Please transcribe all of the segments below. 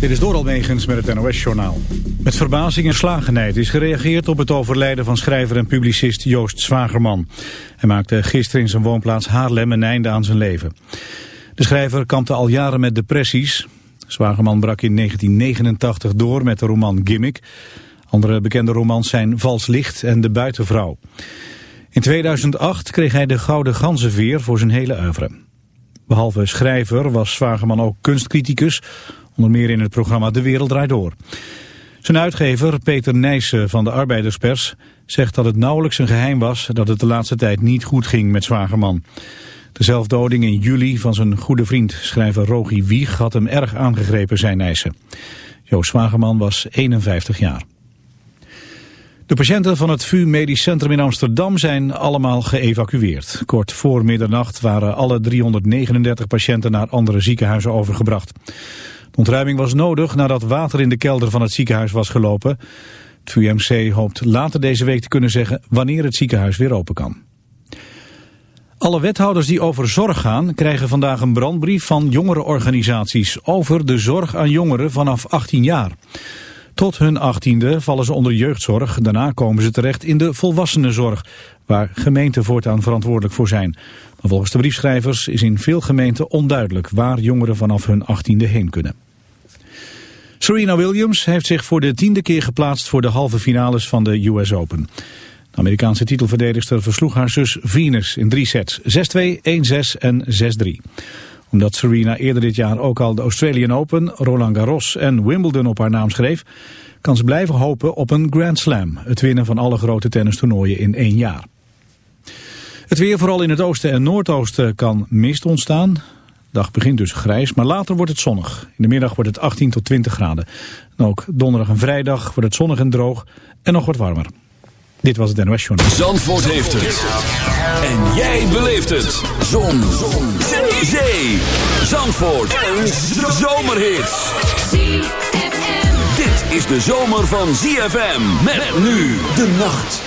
Dit is Doral Megens met het NOS-journaal. Met verbazing en slagenheid is gereageerd op het overlijden van schrijver en publicist Joost Zwagerman. Hij maakte gisteren in zijn woonplaats Haarlem een einde aan zijn leven. De schrijver kampte al jaren met depressies. Zwagerman brak in 1989 door met de roman Gimmick. Andere bekende romans zijn Vals Licht en De Buitenvrouw. In 2008 kreeg hij de Gouden Ganzenveer voor zijn hele oeuvre. Behalve schrijver was Zwagerman ook kunstcriticus, onder meer in het programma De Wereld Draait Door. Zijn uitgever, Peter Nijssen van de Arbeiderspers, zegt dat het nauwelijks een geheim was dat het de laatste tijd niet goed ging met Zwagerman. De zelfdoding in juli van zijn goede vriend, schrijver Rogi Wieg, had hem erg aangegrepen, zei Nijssen. Joost Zwagerman was 51 jaar. De patiënten van het VU Medisch Centrum in Amsterdam zijn allemaal geëvacueerd. Kort voor middernacht waren alle 339 patiënten naar andere ziekenhuizen overgebracht. Ontruiming was nodig nadat water in de kelder van het ziekenhuis was gelopen. Het VUMC hoopt later deze week te kunnen zeggen wanneer het ziekenhuis weer open kan. Alle wethouders die over zorg gaan krijgen vandaag een brandbrief van jongerenorganisaties over de zorg aan jongeren vanaf 18 jaar. Tot hun achttiende vallen ze onder jeugdzorg. Daarna komen ze terecht in de volwassenenzorg, waar gemeenten voortaan verantwoordelijk voor zijn. Maar volgens de briefschrijvers is in veel gemeenten onduidelijk waar jongeren vanaf hun achttiende heen kunnen. Serena Williams heeft zich voor de tiende keer geplaatst voor de halve finales van de US Open. De Amerikaanse titelverdedigster versloeg haar zus Venus in drie sets. 6-2, 1-6 en 6-3 omdat Serena eerder dit jaar ook al de Australian Open, Roland Garros en Wimbledon op haar naam schreef, kan ze blijven hopen op een Grand Slam, het winnen van alle grote tennistoernooien in één jaar. Het weer vooral in het oosten en noordoosten kan mist ontstaan. Dag begint dus grijs, maar later wordt het zonnig. In de middag wordt het 18 tot 20 graden. En ook donderdag en vrijdag wordt het zonnig en droog en nog wat warmer. Dit was het NOS Journal. Zandvoort heeft het. En jij beleeft het. Zon. Zon. Zee. Zandvoort. Een zomerhit. Dit is de zomer van ZFM. Met nu de nacht.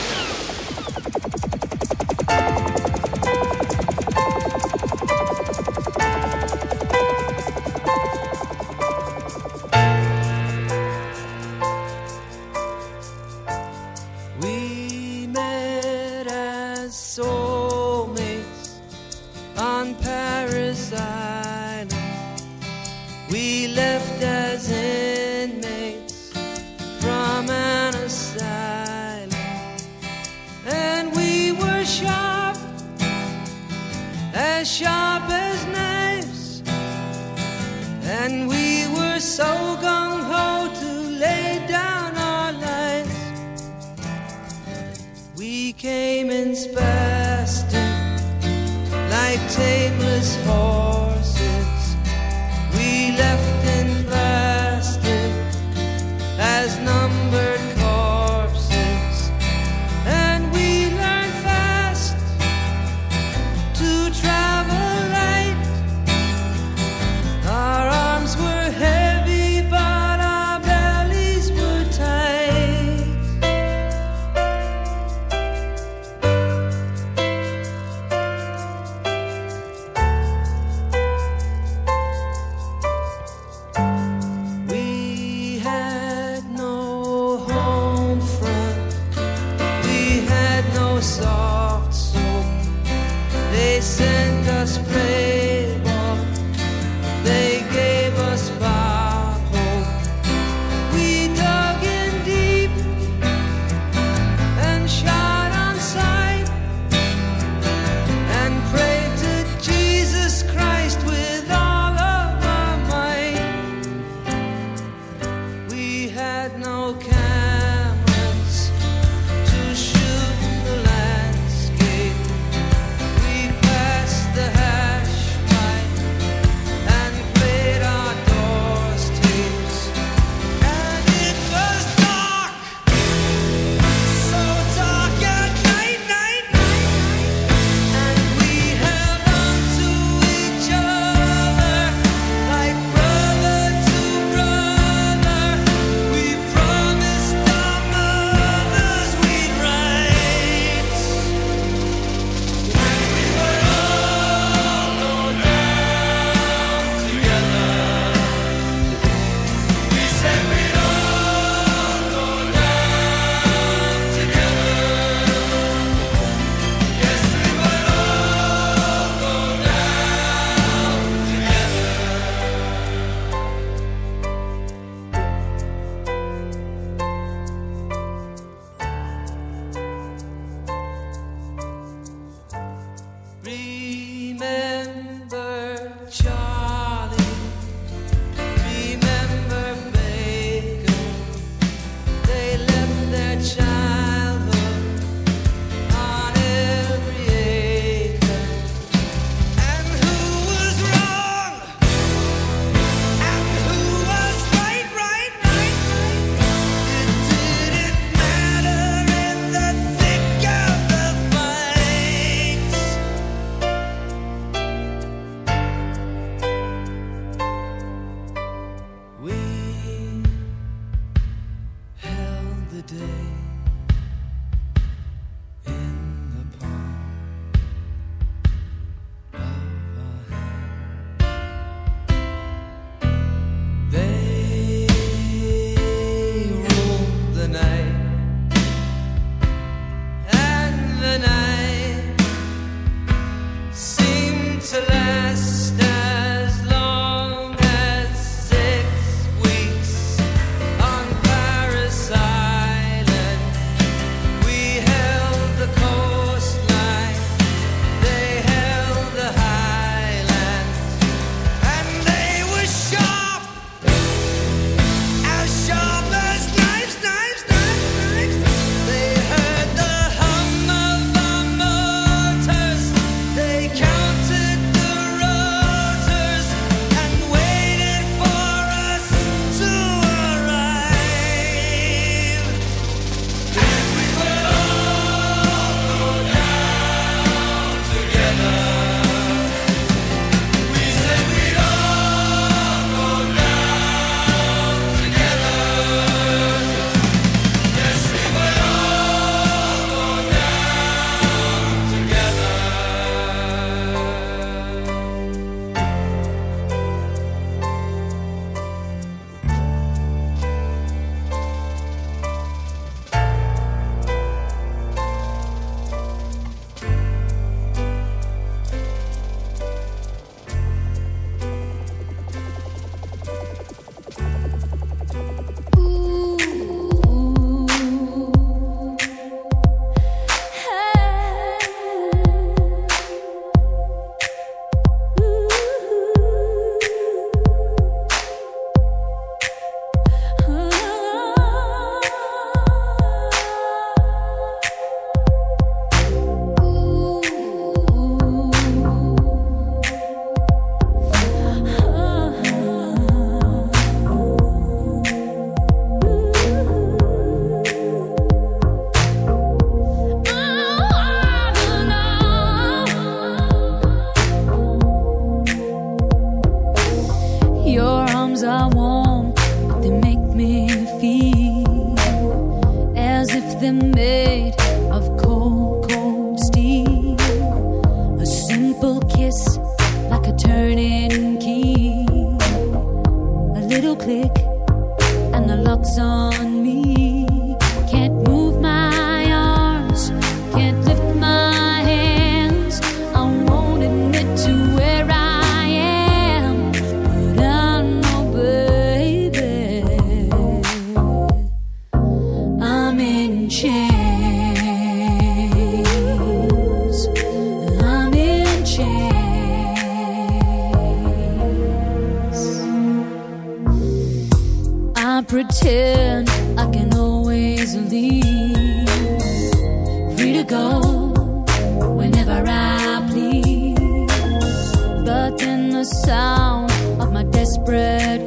came in spastic like tapeless horse.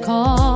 错。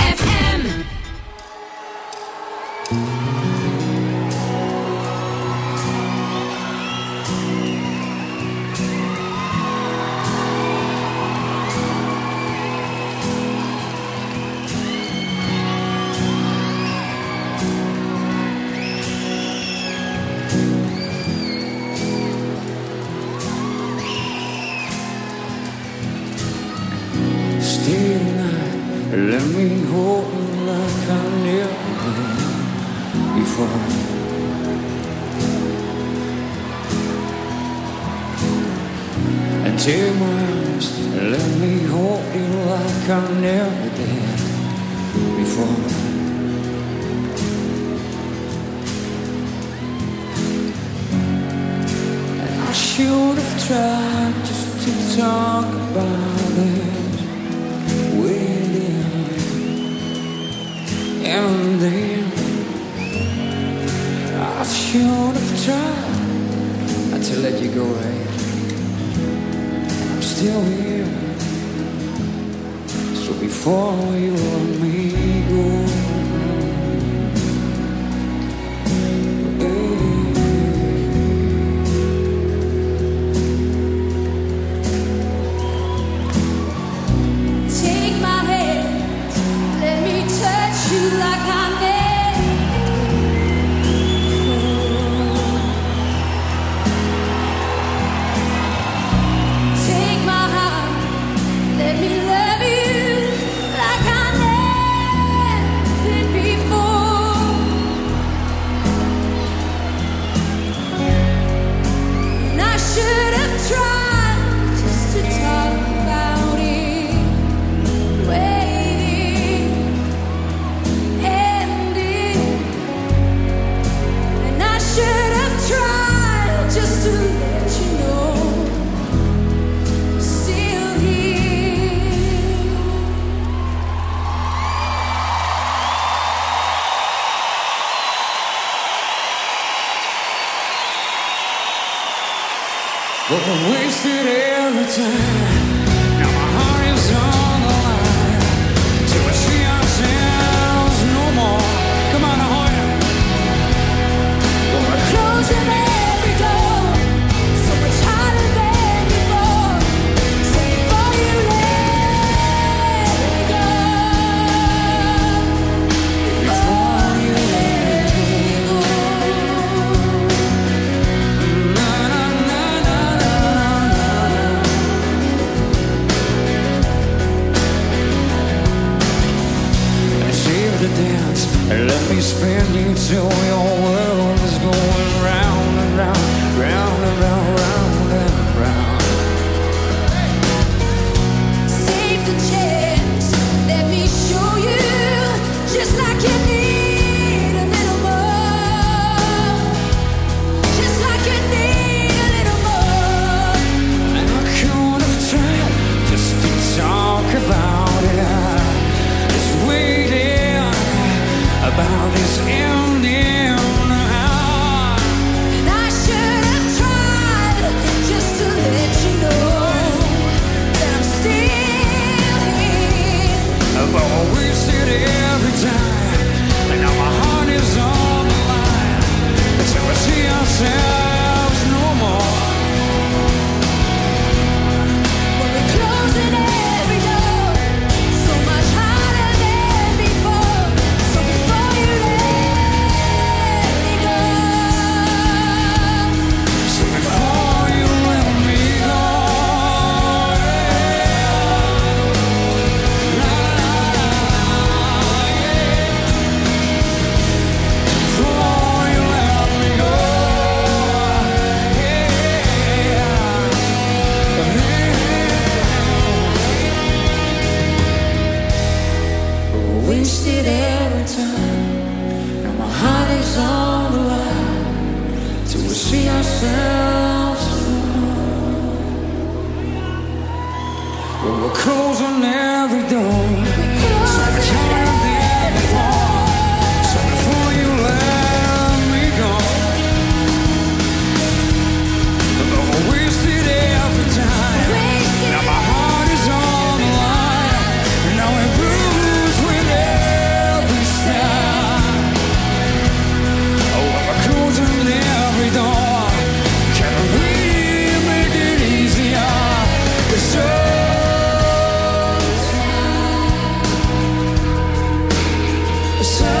Beside